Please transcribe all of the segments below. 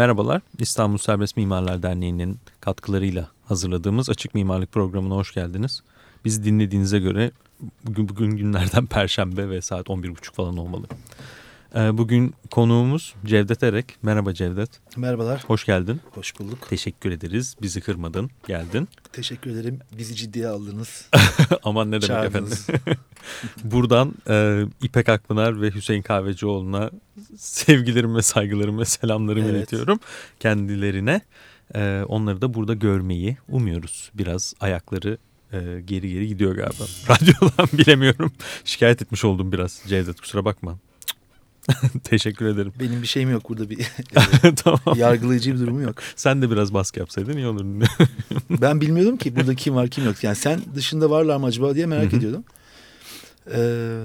Merhabalar, İstanbul Serbest Mimarlar Derneği'nin katkılarıyla hazırladığımız Açık Mimarlık programına hoş geldiniz. Bizi dinlediğinize göre bugün, bugün günlerden Perşembe ve saat 11.30 falan olmalı. Ee, bugün konuğumuz Cevdet Erek. Merhaba Cevdet. Merhabalar. Hoş geldin. Hoş bulduk. Teşekkür ederiz. Bizi kırmadın, geldin. Teşekkür ederim. Bizi ciddiye aldınız. Aman ne demek efendim. Buradan e, İpek Akpınar ve Hüseyin Kahvecioğlu'na sevgilerimi ve saygılarımı ve selamlarımı evet. iletiyorum kendilerine. E, onları da burada görmeyi umuyoruz. Biraz ayakları e, geri geri gidiyor galiba. Radyodan bilemiyorum. Şikayet etmiş oldum biraz Cevdet kusura bakma. Teşekkür ederim. Benim bir şeyim yok burada bir tamam. yargılayıcı bir durumu yok. Sen de biraz baskı yapsaydın iyi olurdu. ben bilmiyordum ki burada kim var kim yok. Yani sen dışında varlar mı acaba diye merak ediyordum. Ee,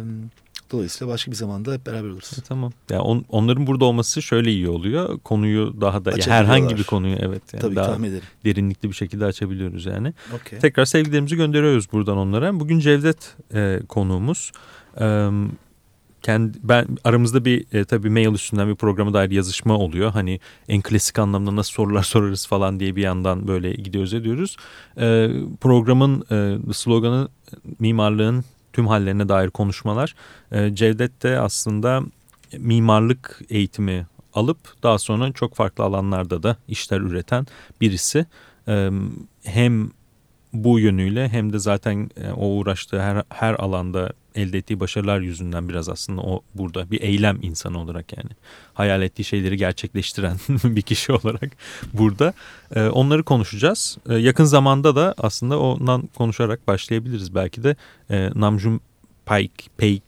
dolayısıyla başka bir zamanda hep beraber oluruz. E, tamam. Ya on, onların burada olması şöyle iyi oluyor. Konuyu daha da ya herhangi bir konuyu evet yani Tabii, daha tahmin ederim. derinlikli bir şekilde açabiliyoruz yani. Okay. Tekrar sevgilerimizi gönderiyoruz buradan onlara. Bugün Cevdet e, konuğumuz. E, kendi ben aramızda bir e, tabii mail üstünden bir programa dair yazışma oluyor. Hani en klasik anlamda nasıl sorular sorarız falan diye bir yandan böyle gidiyoruz ediyoruz. E, programın e, sloganı mimarlığın tüm hallerine dair konuşmalar. E, Cevdet de aslında mimarlık eğitimi alıp daha sonra çok farklı alanlarda da işler üreten birisi. E, hem bu yönüyle hem de zaten e, o uğraştığı her, her alanda elde ettiği başarılar yüzünden biraz aslında o burada bir eylem insanı olarak yani hayal ettiği şeyleri gerçekleştiren bir kişi olarak burada e, onları konuşacağız. E, yakın zamanda da aslında ondan konuşarak başlayabiliriz belki de e, Namjoon Paik, Paik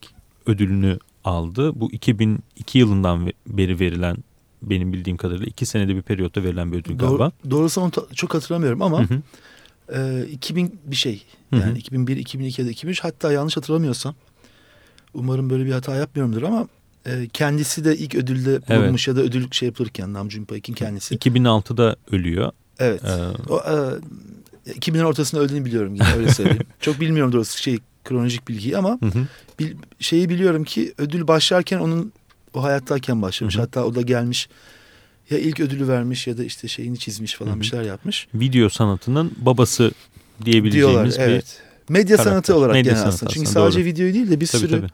ödülünü aldı. Bu 2002 yılından beri verilen benim bildiğim kadarıyla iki senede bir periyotta verilen bir ödül Doğru, galiba. Doğrusu onu çok hatırlamıyorum ama hı hı. E, 2000 bir şey yani hı hı. 2001, 2002 ya da 2003 hatta yanlış hatırlamıyorsam umarım böyle bir hata yapmıyorumdur ama e, kendisi de ilk ödülde bulunmuş evet. ya da ödül şey yapılırken Namjoon Paik'in kendisi. 2006'da ölüyor. Evet. Ee... O, e, 2000'lerin ortasında öldüğünü biliyorum yine öyle söyleyeyim. çok bilmiyorum doğrusu şey kronolojik bilgiyi ama hı hı. Bil, şeyi biliyorum ki ödül başlarken onun o hayattayken başlamış. Hı hı. Hatta o da gelmiş ya ilk ödülü vermiş ya da işte şeyini çizmiş falan hı hı. bir şeyler yapmış. Video sanatının babası diyebileceğimiz Diyorlar, bir evet. Medya karakter. sanatı olarak Medya genel aslında. Çünkü sadece doğru. video değil de bir tabii, sürü tabii.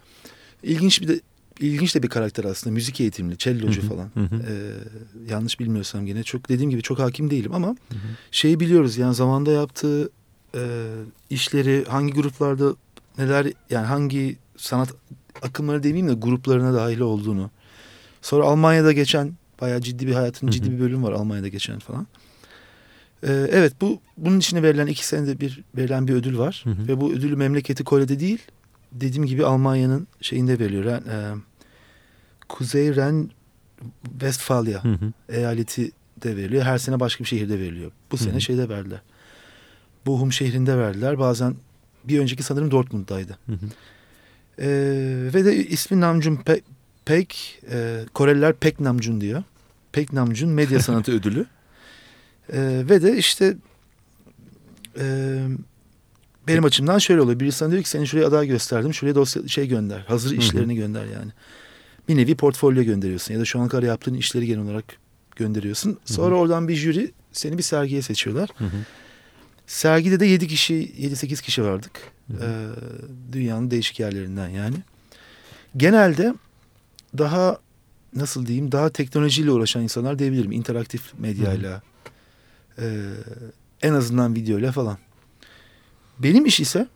ilginç bir de ilginç de bir karakter aslında. Müzik eğitimli, cellocu hı hı, falan. Hı. Ee, yanlış bilmiyorsam yine çok dediğim gibi çok hakim değilim ama hı hı. şeyi biliyoruz yani zamanda yaptığı e, işleri hangi gruplarda neler yani hangi sanat akımları demeyeyim de gruplarına dahil olduğunu. Sonra Almanya'da geçen bayağı ciddi bir hayatın ciddi bir bölüm var Almanya'da geçen falan. Ee, evet bu bunun içine verilen iki senede bir verilen bir ödül var. Hı hı. Ve bu ödülü memleketi Kore'de değil dediğim gibi Almanya'nın şeyinde veriliyor. Yani, e, Kuzey Ren Westfalia hı hı. eyaleti de veriliyor. Her sene başka bir şehirde veriliyor. Bu sene hı hı. şeyde verdiler. Bochum şehrinde verdiler. Bazen bir önceki sanırım Dortmund'daydı. Hı hı. Ee, ve de ismi Namjoon Pek, e, Koreliler Pek Namjoon diyor. Pek Namjoon Medya Sanatı Ödülü. E, ve de işte e, benim açımdan şöyle oluyor. Birisi sana diyor ki seni şuraya aday gösterdim. Şuraya dosya şey gönder. Hazır Hı -hı. işlerini gönder yani. Bir nevi portfolyo gönderiyorsun. Ya da şu ana kadar yaptığın işleri genel olarak gönderiyorsun. Sonra Hı -hı. oradan bir jüri seni bir sergiye seçiyorlar. Hı -hı. Sergide de yedi kişi, yedi sekiz kişi vardık. Hı -hı. Ee, dünyanın değişik yerlerinden yani. Genelde daha nasıl diyeyim daha teknolojiyle uğraşan insanlar diyebilirim. İnteraktif medyayla, ee, en azından videoyla falan. Benim iş ise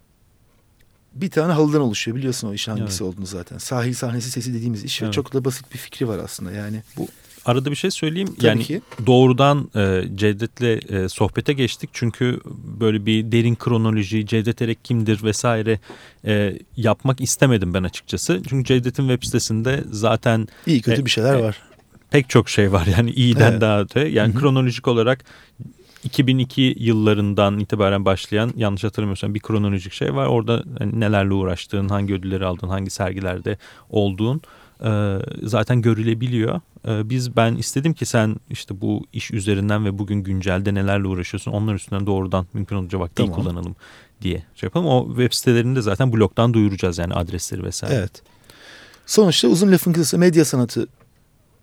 bir tane halıdan oluşuyor. Biliyorsun o iş hangisi evet. olduğunu zaten. Sahil sahnesi sesi dediğimiz iş evet. ve çok da basit bir fikri var aslında. Yani bu Arada bir şey söyleyeyim. Tabii yani ki. doğrudan e, Cevdet'le e, sohbete geçtik. Çünkü böyle bir derin kronoloji, Cevdet Erek kimdir vesaire e, yapmak istemedim ben açıkçası. Çünkü Cevdet'in web sitesinde zaten... iyi kötü e, bir şeyler e, var pek çok şey var yani iyiden evet. daha öte. Yani Hı-hı. kronolojik olarak 2002 yıllarından itibaren başlayan yanlış hatırlamıyorsam bir kronolojik şey var. Orada hani nelerle uğraştığın, hangi ödülleri aldın, hangi sergilerde olduğun e, zaten görülebiliyor. E, biz ben istedim ki sen işte bu iş üzerinden ve bugün güncelde nelerle uğraşıyorsun onlar üstünden doğrudan mümkün olunca vakti tamam. kullanalım diye şey yapalım. O web sitelerinde zaten blogdan duyuracağız yani adresleri vesaire. Evet. Sonuçta uzun lafın kısası medya sanatı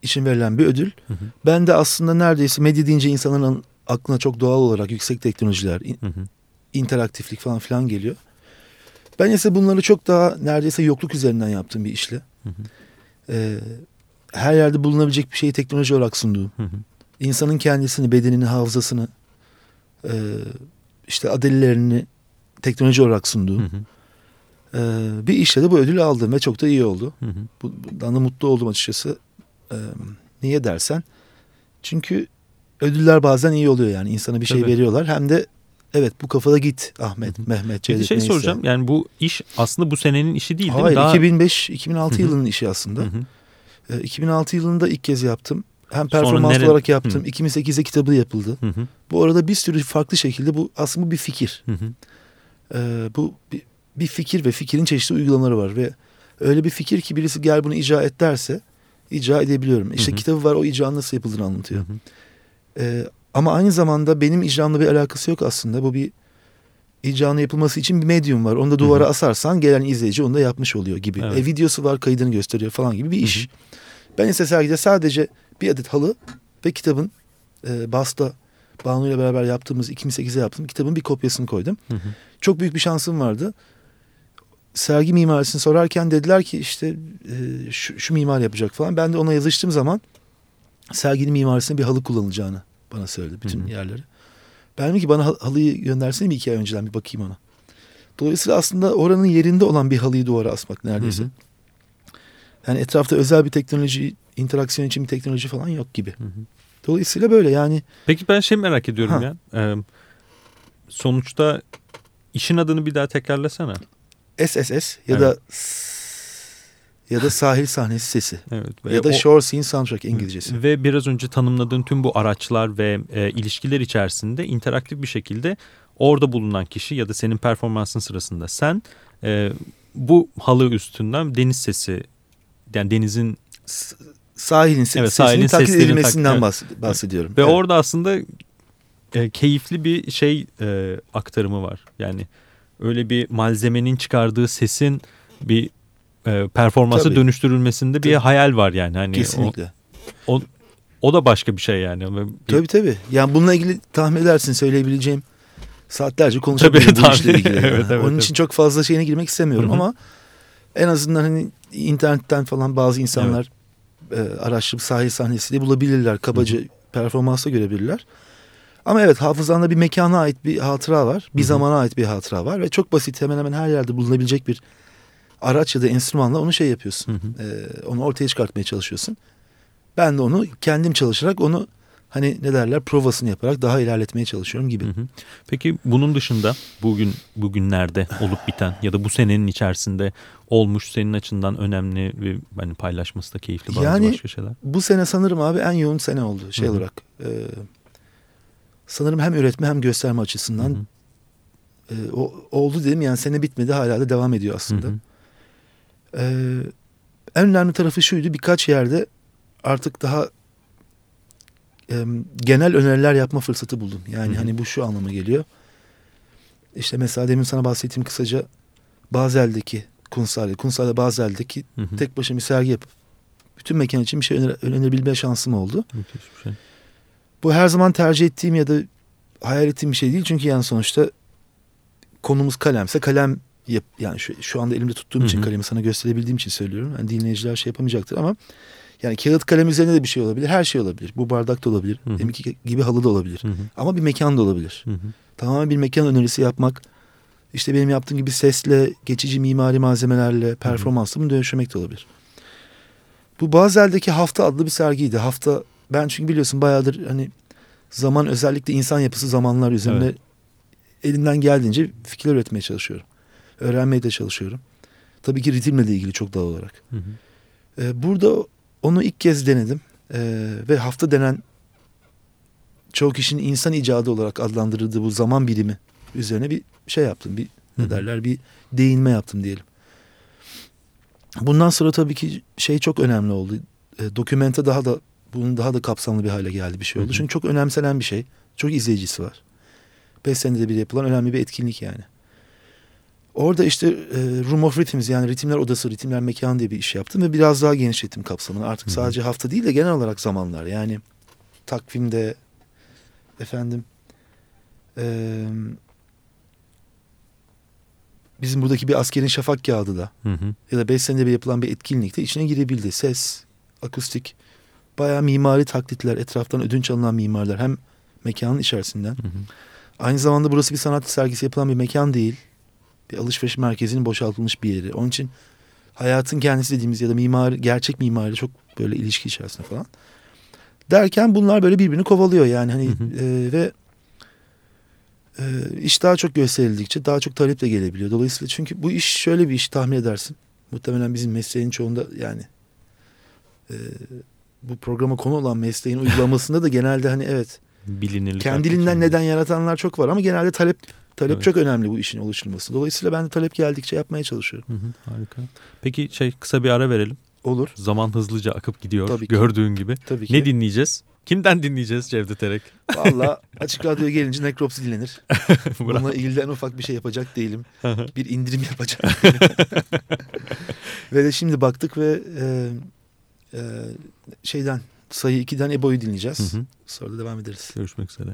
için verilen bir ödül. Hı hı. Ben de aslında neredeyse medya deyince insanların aklına çok doğal olarak yüksek teknolojiler, hı hı. interaktiflik falan filan geliyor. Ben ise bunları çok daha neredeyse yokluk üzerinden yaptığım bir işle. Hı hı. Ee, her yerde bulunabilecek bir şeyi teknoloji olarak sunduğum. Hı hı. İnsanın kendisini, bedenini, hafızasını, e, işte adelilerini teknoloji olarak sunduğum. Hı hı. E, bir işle de bu ödülü aldım ve çok da iyi oldu. Hı hı. Bundan da mutlu oldum açıkçası. E, niye dersen? Çünkü ödüller bazen iyi oluyor yani. insana bir şey Tabii. veriyorlar. Hem de evet bu kafada git Ahmet, Hı -hı. Mehmet, Cevdet Bir şey neyse. soracağım. Yani bu iş aslında bu senenin işi değil Hayır, değil mi? Daha... 2005-2006 yılının işi aslında. Hı -hı. E, 2006 yılında ilk kez yaptım. Hem performans olarak yaptım. Hı. 2008'de kitabı yapıldı. Hı hı. Bu arada bir sürü farklı şekilde bu aslında bir fikir. Hı hı. Ee, bu bir, bir fikir ve fikrin çeşitli uygulamaları var ve öyle bir fikir ki birisi gel bunu icra et derse icra edebiliyorum. İşte hı hı. kitabı var o icra nasıl yapıldığını anlatıyor. Hı hı. Ee, ama aynı zamanda benim icramla bir alakası yok aslında. Bu bir icranın yapılması için bir medyum var. Onu da duvara hı hı. asarsan gelen izleyici onu da yapmış oluyor gibi. Evet. E, videosu var kaydını gösteriyor falan gibi bir iş. Hı hı. Ben ise sergide sadece bir adet halı ve kitabın e, Basta Banu ile beraber yaptığımız 2008'e yaptığım kitabın bir kopyasını koydum. Hı hı. Çok büyük bir şansım vardı. Sergi mimarisini sorarken dediler ki işte e, şu, şu mimar yapacak falan. Ben de ona yazıştığım zaman serginin mimarisinde bir halı kullanılacağını bana söyledi bütün hı hı. yerleri. Ben dedim ki bana halıyı göndersene bir iki ay önceden bir bakayım ona. Dolayısıyla aslında oranın yerinde olan bir halıyı duvara asmak neredeyse. Hı hı. Yani etrafta özel bir teknoloji, interaksiyon için bir teknoloji falan yok gibi. Hı hı. Dolayısıyla böyle yani. Peki ben şey merak ediyorum ha. ya. Ee, sonuçta işin adını bir daha tekrarlasana. SSS ya evet. da ya da sahil sahnesi sesi. Evet. Ve ya da o, Shore Scene Soundtrack İngilizcesi. Ve biraz önce tanımladığın tüm bu araçlar ve e, ilişkiler içerisinde interaktif bir şekilde orada bulunan kişi ya da senin performansın sırasında sen e, bu halı üstünden deniz sesi yani denizin sahilin evet, sesinin sahilin taklit edilmesinden tak, bahsediyorum. Ve evet. orada aslında e, keyifli bir şey e, aktarımı var. Yani öyle bir malzemenin çıkardığı sesin bir e, performansa Tabii. dönüştürülmesinde bir hayal var yani. Hani Kesinlikle. O, o, o da başka bir şey yani. Tabii tabii. Yani bununla ilgili tahmin edersin söyleyebileceğim saatlerce konuşabilirim bu işle ilgili. evet, evet, Onun evet. için çok fazla şeyine girmek istemiyorum Hı -hı. ama en azından hani internetten falan bazı insanlar evet. e, araştırıp sahil sahnesi de bulabilirler. Kabaca Hı-hı. performansa görebilirler. Ama evet hafızanda bir mekana ait bir hatıra var. Bir Hı-hı. zamana ait bir hatıra var. Ve çok basit hemen hemen her yerde bulunabilecek bir araç ya da enstrümanla onu şey yapıyorsun. E, onu ortaya çıkartmaya çalışıyorsun. Ben de onu kendim çalışarak onu hani ne derler provasını yaparak daha ilerletmeye çalışıyorum gibi. Hı hı. Peki bunun dışında bugün bugünlerde olup biten ya da bu senenin içerisinde olmuş senin açından önemli ve hani paylaşması da keyifli bazı yani, başka şeyler. Bu sene sanırım abi en yoğun sene oldu şey hı hı. olarak. E, sanırım hem üretme hem gösterme açısından hı hı. E, o, oldu dedim yani sene bitmedi hala da devam ediyor aslında. Hı hı. E, en önemli tarafı şuydu birkaç yerde artık daha e, genel öneriler yapma fırsatı buldum. Yani Hı-hı. hani bu şu anlama geliyor. İşte mesela demin sana bahsettiğim kısaca Bazel'deki Kunsal'de, Kunsal'de Bazel'deki Hı-hı. tek başına bir sergi yapıp bütün mekan için bir şey öner- önerebilme şansım oldu. Şey. Bu her zaman tercih ettiğim ya da hayal ettiğim bir şey değil. Çünkü yani sonuçta konumuz kalemse kalem yap yani şu, şu anda elimde tuttuğum Hı-hı. için kalemi sana gösterebildiğim için söylüyorum. Yani dinleyiciler şey yapamayacaktır ama yani kağıt kalem üzerinde de bir şey olabilir. Her şey olabilir. Bu bardak da olabilir. Hı hı. Deminki gibi halı da olabilir. Hı hı. Ama bir mekan da olabilir. Hı hı. Tamamen bir mekan önerisi yapmak. İşte benim yaptığım gibi sesle, geçici mimari malzemelerle, performansla bunu dönüştürmek de olabilir. Bu Bazel'deki Hafta adlı bir sergiydi. Hafta ben çünkü biliyorsun bayağıdır hani zaman özellikle insan yapısı zamanlar üzerinde evet. elimden geldiğince fikirler üretmeye çalışıyorum. Öğrenmeye de çalışıyorum. Tabii ki ritimle de ilgili çok doğal olarak. Hı hı. Ee, burada onu ilk kez denedim ee, ve hafta denen çoğu kişinin insan icadı olarak adlandırdığı bu zaman birimi üzerine bir şey yaptım. Bir ne derler bir değinme yaptım diyelim. Bundan sonra tabii ki şey çok önemli oldu. E, dokümente daha da bunun daha da kapsamlı bir hale geldi bir şey oldu. Hı hı. Çünkü çok önemsenen bir şey. Çok izleyicisi var. Beş senede bir yapılan önemli bir etkinlik yani. Orada işte e, Room of Rhythms yani ritimler odası, ritimler mekanı diye bir iş yaptım ve biraz daha genişlettim kapsamını. Artık Hı-hı. sadece hafta değil de genel olarak zamanlar. Yani takvimde efendim e, bizim buradaki bir askerin şafak kağıdı da hı hı. ya da beş senede bir yapılan bir etkinlikte içine girebildi. Ses, akustik, bayağı mimari taklitler, etraftan ödünç alınan mimarlar hem mekanın içerisinden. Hı hı. Aynı zamanda burası bir sanat sergisi yapılan bir mekan değil. Bir alışveriş merkezinin boşaltılmış bir yeri. Onun için hayatın kendisi dediğimiz ya da mimari, gerçek mimari çok böyle ilişki içerisinde falan. Derken bunlar böyle birbirini kovalıyor yani hani hı hı. E, ve e, iş daha çok gösterildikçe daha çok talep de gelebiliyor. Dolayısıyla çünkü bu iş şöyle bir iş tahmin edersin. Muhtemelen bizim mesleğin çoğunda yani e, bu programa konu olan mesleğin uygulamasında da genelde hani evet bilinirlik kendiliğinden neden yaratanlar çok var ama genelde talep talep evet. çok önemli bu işin oluşturması. Dolayısıyla ben de talep geldikçe yapmaya çalışıyorum. Hı hı, harika. Peki şey kısa bir ara verelim. Olur. Zaman hızlıca akıp gidiyor Tabii ki. gördüğün gibi. Tabii ki. Ne dinleyeceğiz? Kimden dinleyeceğiz Cevdet Erek? Valla açık radyoya gelince nekropsi dinlenir. Bununla ilgili en ufak bir şey yapacak değilim. bir indirim yapacağım. ve de şimdi baktık ve e, e, şeyden sayı 2'den Ebo'yu dinleyeceğiz. Hı hı. Sonra da devam ederiz. Görüşmek üzere.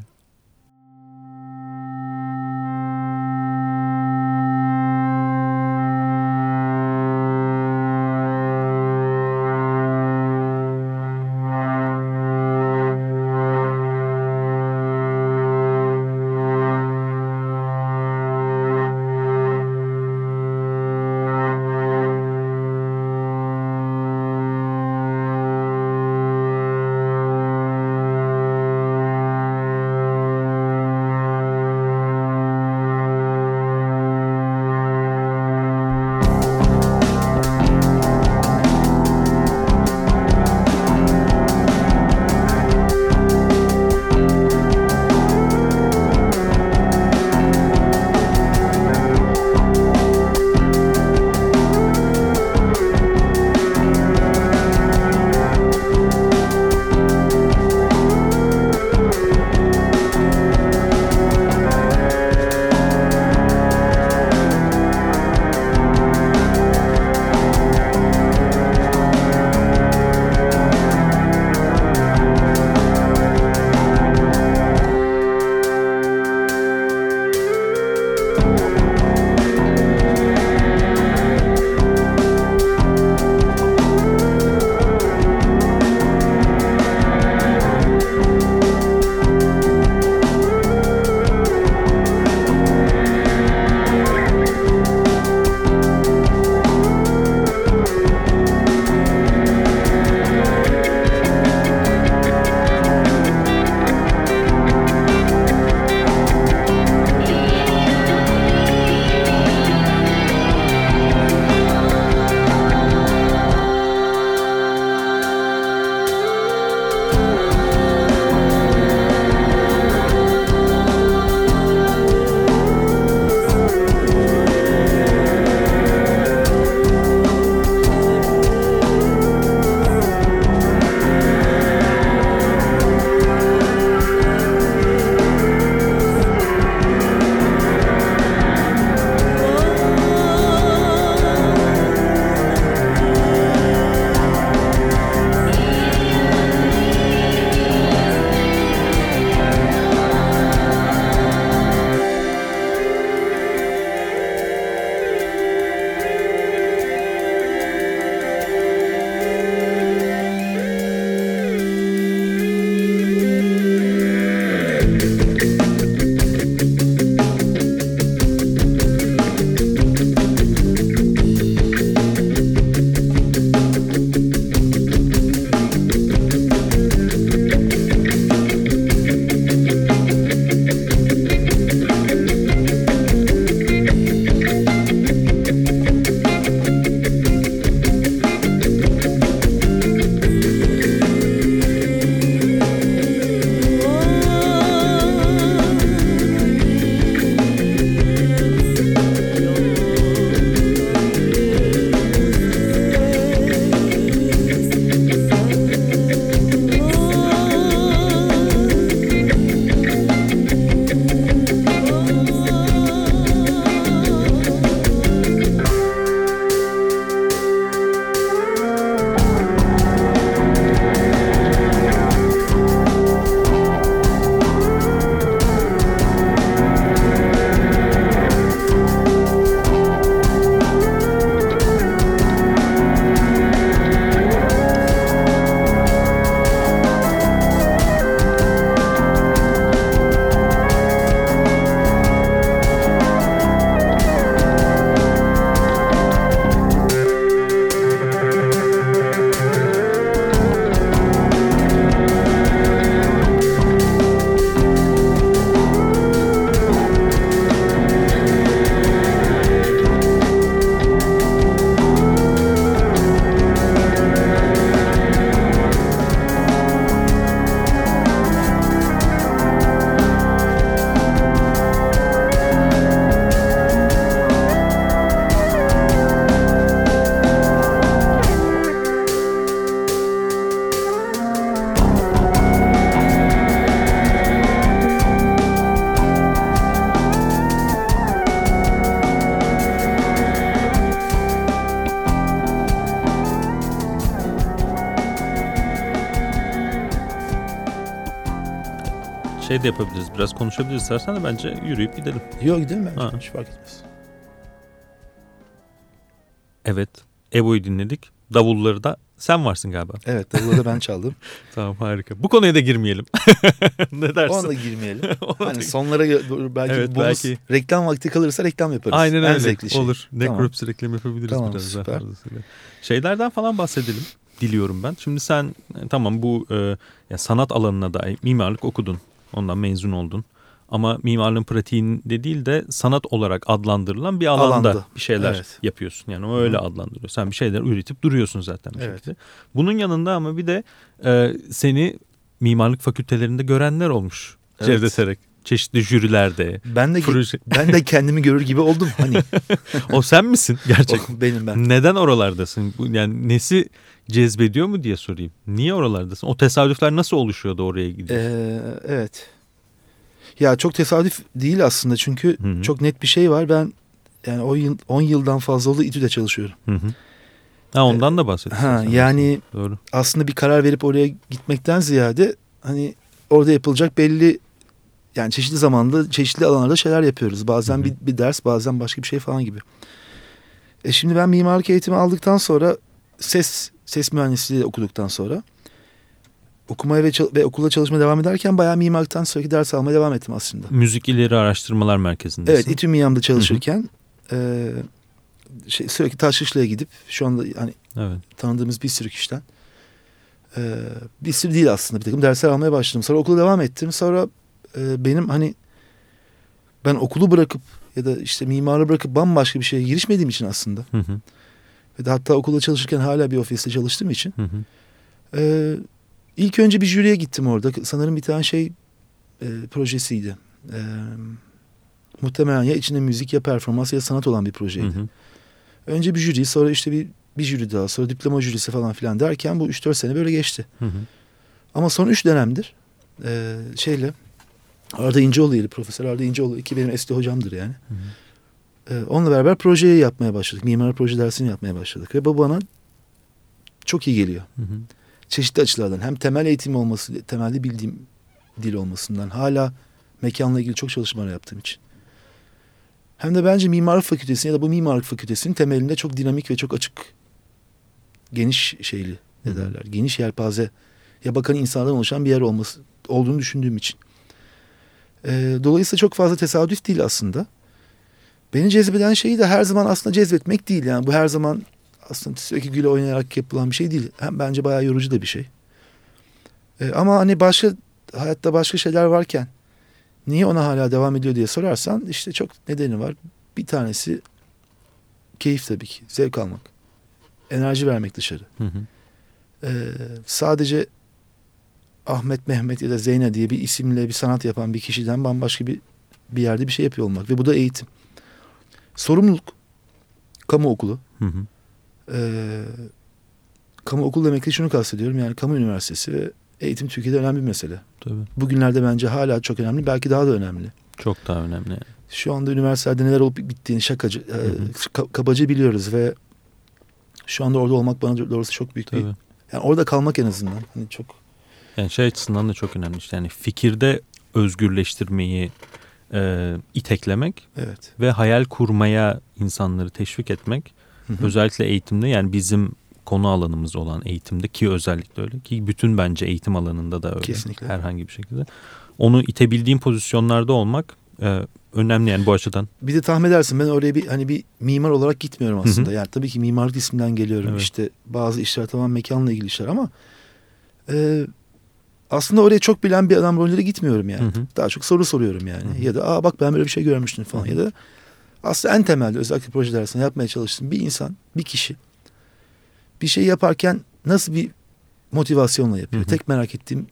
Şey de yapabiliriz. Biraz konuşabiliriz istersen de bence yürüyüp gidelim. Yok gidelim bence. Ha. Hiç fark etmez. Evet. Evo'yu dinledik. Davulları da sen varsın galiba. Evet davulları da ben çaldım. tamam harika. Bu konuya da girmeyelim. ne dersin? Ona da girmeyelim. hani sonlara belki evet, bonus belki... reklam vakti kalırsa reklam yaparız. Aynen en öyle. Şey. Olur. Necrops tamam. reklam yapabiliriz tamam, biraz süper. daha fazlasıyla. Şeylerden falan bahsedelim diliyorum ben. Şimdi sen tamam bu e, ya sanat alanına da mimarlık okudun. Ondan mezun oldun. Ama mimarlığın pratiğinde değil de sanat olarak adlandırılan bir alanda Alanda. bir şeyler evet. yapıyorsun. Yani o öyle adlandırıyor. Sen bir şeyler üretip duruyorsun zaten bir evet. şekilde. Bunun yanında ama bir de e, seni mimarlık fakültelerinde görenler olmuş. Evet. Cevdet Erek çeşitli jürilerde. Ben de proje... ben de kendimi görür gibi oldum hani. o sen misin gerçekten? Benim ben. Neden oralardasın? Yani nesi cezbediyor mu diye sorayım. Niye oralardasın? O tesadüfler nasıl oluşuyordu oraya gidiyorsun? Ee, evet. Ya çok tesadüf değil aslında çünkü hı hı. çok net bir şey var. Ben yani 10 yıl 10 yıldan fazla oldu İTÜ'de çalışıyorum. Hı hı. Ha ondan da bahsediyorsun. Ha yani Doğru. aslında bir karar verip oraya gitmekten ziyade hani orada yapılacak belli yani çeşitli zamanda çeşitli alanlarda şeyler yapıyoruz. Bazen hı hı. Bir, bir ders bazen başka bir şey falan gibi. E şimdi ben mimarlık eğitimi aldıktan sonra ses ses mühendisliği okuduktan sonra okumaya ve, ve okulda çalışmaya devam ederken bayağı mimarlıktan sürekli ders almaya devam ettim aslında. Müzik İleri Araştırmalar Merkezi'ndesin. Evet İTÜ Miyam'da çalışırken e, şey, sürekli Taşkışla'ya gidip şu anda hani evet. tanıdığımız bir sürü kişiden e, bir sürü değil aslında bir takım dersler almaya başladım. Sonra okula devam ettim. Sonra e, benim hani ben okulu bırakıp ya da işte mimarı bırakıp bambaşka bir şeye girişmediğim için aslında. Hı hı. De hatta okulda çalışırken hala bir ofiste çalıştığım için hı hı. E, İlk önce bir jüriye gittim orada. Sanırım bir tane şey e, projesiydi. E, muhtemelen ya içinde müzik ya performans ya sanat olan bir projeydi. Hı hı. Önce bir jüri sonra işte bir, bir jüri daha sonra diploma jürisi falan filan derken bu 3-4 sene böyle geçti. Hı hı. Ama son 3 dönemdir e, şeyle Arda İnceoğlu ile Profesör Arda İnceoğlu ki benim eski hocamdır yani. Hı hı. E, onunla beraber projeyi yapmaya başladık. Mimar proje dersini yapmaya başladık. Ve bu bana çok iyi geliyor. Hı hı çeşitli açılardan hem temel eğitim olması, temelli bildiğim dil olmasından hala mekanla ilgili çok çalışmalar yaptığım için. Hem de bence mimarlık fakültesinin ya da bu mimarlık fakültesinin temelinde çok dinamik ve çok açık geniş şeyli ne derler geniş yelpaze ya bakan insanlardan oluşan bir yer olması olduğunu düşündüğüm için. Ee, dolayısıyla çok fazla tesadüf değil aslında. Beni cezbeden şeyi de her zaman aslında cezbetmek değil. Yani bu her zaman aslında sürekli güle oynayarak yapılan bir şey değil. Hem bence bayağı yorucu da bir şey. E, ama hani başka hayatta başka şeyler varken niye ona hala devam ediyor diye sorarsan işte çok nedeni var. Bir tanesi keyif tabii ki. Zevk almak. Enerji vermek dışarı. Hı hı. E, sadece Ahmet Mehmet ya da Zeyne diye bir isimle bir sanat yapan bir kişiden bambaşka bir bir yerde bir şey yapıyor olmak ve bu da eğitim. Sorumluluk. Kamu okulu. Hı hı e, kamu okul demekle şunu kastediyorum. Yani kamu üniversitesi ve eğitim Türkiye'de önemli bir mesele. Tabii. Bugünlerde bence hala çok önemli. Belki daha da önemli. Çok daha önemli. Şu anda üniversitede neler olup bittiğini şakacı, hı hı. E, kabaca biliyoruz ve şu anda orada olmak bana doğrusu çok büyük Tabii. bir... Yani orada kalmak en azından. Hani çok... Yani şey açısından da çok önemli. İşte yani fikirde özgürleştirmeyi e, iteklemek evet. ve hayal kurmaya insanları teşvik etmek Hı Özellikle eğitimde yani bizim konu alanımız olan eğitimde ki özellikle öyle ki bütün bence eğitim alanında da öyle. Kesinlikle. Herhangi bir şekilde. Onu itebildiğim pozisyonlarda olmak e, önemli yani bu açıdan. Bir de tahmin edersin ben oraya bir hani bir mimar olarak gitmiyorum aslında. Hı hı. Yani tabii ki mimarlık isminden geliyorum. Evet. İşte bazı işler tamam mekanla ilgili işler ama e, aslında oraya çok bilen bir adam rolleri gitmiyorum yani. Hı hı. Daha çok soru soruyorum yani. Hı hı. Ya da aa bak ben böyle bir şey görmüştüm falan. Hı hı. Ya da aslında en temelde özellikle proje dersinde yapmaya çalıştığım bir insan, bir kişi bir şey yaparken nasıl bir motivasyonla yapıyor? Hı hı. Tek merak ettiğim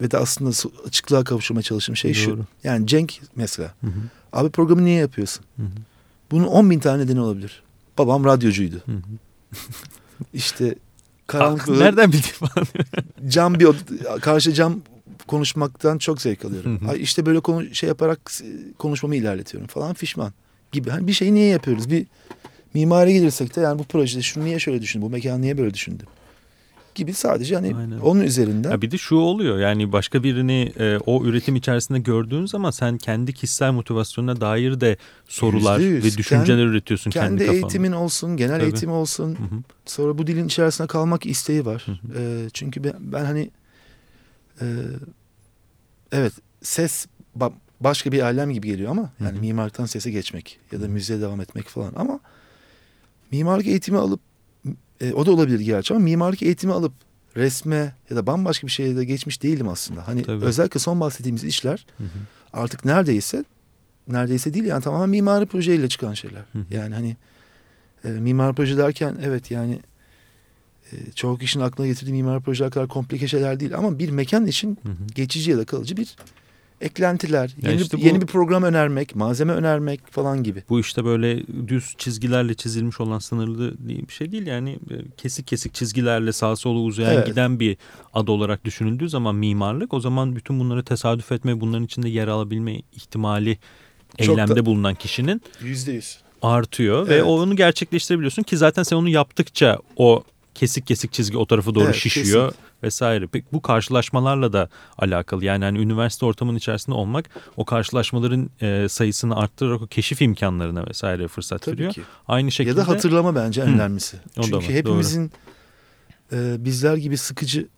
ve de aslında açıklığa kavuşturmaya çalıştığım şey Doğru. şu. Yani Cenk mesela. Hı hı. Abi programı niye yapıyorsun? Hı hı. Bunun 10 bin tane nedeni olabilir. Babam radyocuydu. Hı hı. işte karanlık. Nereden bildin falan. cam bir karşı cam konuşmaktan çok zevk alıyorum. Hı hı. İşte böyle konu, şey yaparak konuşmamı ilerletiyorum falan fişman gibi. Hani bir şeyi niye yapıyoruz? Bir mimari gelirsek de yani bu projede şunu niye şöyle düşündü? Bu mekanı niye böyle düşündü? Gibi sadece hani Aynen. onun üzerinden. Ya bir de şu oluyor yani başka birini e, o üretim içerisinde gördüğün zaman sen kendi kişsel motivasyonuna dair de sorular %100. ve düşünceler kendi, üretiyorsun kendi, kendi kafanda. eğitimin olsun, genel Tabii. eğitim olsun. Hı hı. Sonra bu dilin içerisinde kalmak isteği var. Hı hı. E, çünkü ben, ben hani e, evet ses başka bir alem gibi geliyor ama yani hı hı. mimarlıktan sese geçmek ya da müziğe devam etmek falan ama mimarlık eğitimi alıp e, o da olabilir gerçi ama mimarlık eğitimi alıp resme ya da bambaşka bir şeye de geçmiş değilim aslında. Hani Tabii. özellikle son bahsettiğimiz işler hı hı. artık neredeyse neredeyse değil yani tamamen mimari projeyle çıkan şeyler. Hı hı. Yani hani e, mimari proje derken evet yani e, çoğu kişinin aklına getirdiği mimari projeler kadar komplike şeyler değil ama bir mekan için hı hı. geçici ya da kalıcı bir eklentiler, yeni, işte bu, yeni bir program önermek, malzeme önermek falan gibi. Bu işte böyle düz çizgilerle çizilmiş olan sınırlı bir şey değil. Yani e, kesik kesik çizgilerle sağa sola uzayan evet. giden bir ad olarak düşünüldüğü zaman mimarlık o zaman bütün bunları tesadüf etme, bunların içinde yer alabilme ihtimali Çok eylemde da, bulunan kişinin yüzde yüz artıyor evet. ve onu gerçekleştirebiliyorsun ki zaten sen onu yaptıkça o kesik kesik çizgi o tarafa doğru evet, şişiyor kesin. Vesaire. Peki bu karşılaşmalarla da alakalı. Yani hani üniversite ortamının içerisinde olmak o karşılaşmaların e, sayısını arttırarak o keşif imkanlarına vesaire fırsat Tabii veriyor. Ki. Aynı şekilde. Ya da hatırlama bence en önemlisi. Çünkü hepimizin e, bizler gibi sıkıcı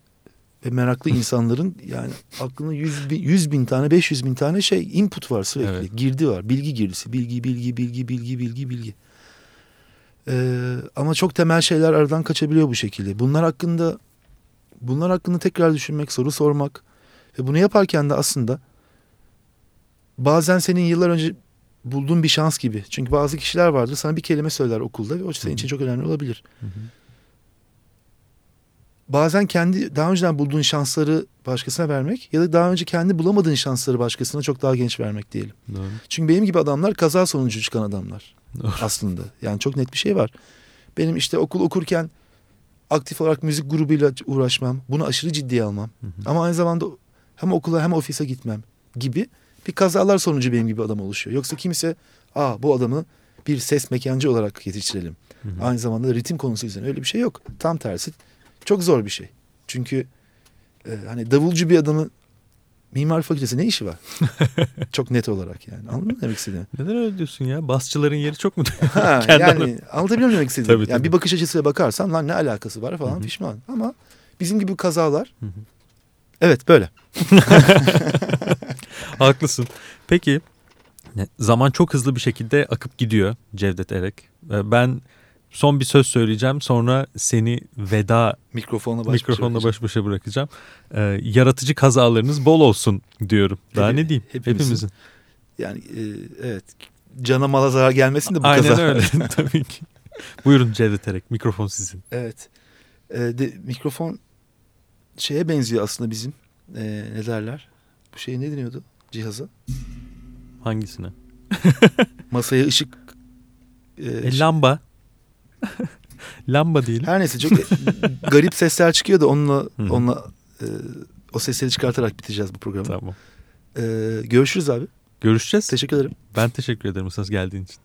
ve meraklı insanların yani aklına yüz bin, yüz bin tane, beş yüz bin tane şey input var sürekli. Evet. Girdi var. Bilgi girdisi. Bilgi, bilgi, bilgi, bilgi, bilgi, bilgi. Ee, ama çok temel şeyler aradan kaçabiliyor bu şekilde. Bunlar hakkında bunlar hakkında tekrar düşünmek, soru sormak ve bunu yaparken de aslında bazen senin yıllar önce bulduğun bir şans gibi. Çünkü bazı kişiler vardır sana bir kelime söyler okulda ve o senin için çok önemli olabilir. Hı hı. Bazen kendi daha önceden bulduğun şansları başkasına vermek ya da daha önce kendi bulamadığın şansları başkasına çok daha genç vermek diyelim. Doğru. Çünkü benim gibi adamlar kaza sonucu çıkan adamlar aslında. Yani çok net bir şey var. Benim işte okul okurken aktif olarak müzik grubuyla uğraşmam. Bunu aşırı ciddiye almam. Hı hı. Ama aynı zamanda hem okula hem ofise gitmem gibi bir kazalar sonucu benim gibi adam oluşuyor. Yoksa kimse aa bu adamı bir ses mekancı olarak yetiştirelim. Hı hı. Aynı zamanda ritim konusu üzerine öyle bir şey yok. Tam tersi çok zor bir şey. Çünkü e, hani davulcu bir adamı Mimar fakültesi ne işi var? çok net olarak yani. Anladın mı demek istediğimi? Neden öyle diyorsun ya? Basçıların yeri çok mu? ha, yani anlatabiliyor muyum demek istediğimi? Tabii, yani tabii. bir bakış açısıyla bakarsan lan ne alakası var falan Hı-hı. pişman. Ama bizim gibi kazalar Hı-hı. evet böyle. Haklısın. Peki zaman çok hızlı bir şekilde akıp gidiyor Cevdet Erek. Ben son bir söz söyleyeceğim. Sonra seni veda mikrofonla baş mikrofonla başa, baş başa bırakacağım. Ee, yaratıcı kazalarınız bol olsun diyorum. Daha Hep, ne diyeyim? Hepimizin. hepimizin. Yani e, evet cana mala zarar gelmesin de bu Aynen kaza. Aynen öyle tabii ki. Buyurun Cevdet Erek mikrofon sizin. Evet. E, de, mikrofon şeye benziyor aslında bizim. E, ne derler? Bu şey ne deniyordu cihaza? Hangisine? Masaya ışık. E, e, lamba. Lamba değil. Her neyse çok garip sesler çıkıyor da onunla onunla e, o sesleri çıkartarak biteceğiz bu programı. Tamam. E, görüşürüz abi. Görüşeceğiz. Teşekkür ederim. Ben teşekkür ederim Isas geldiğin için.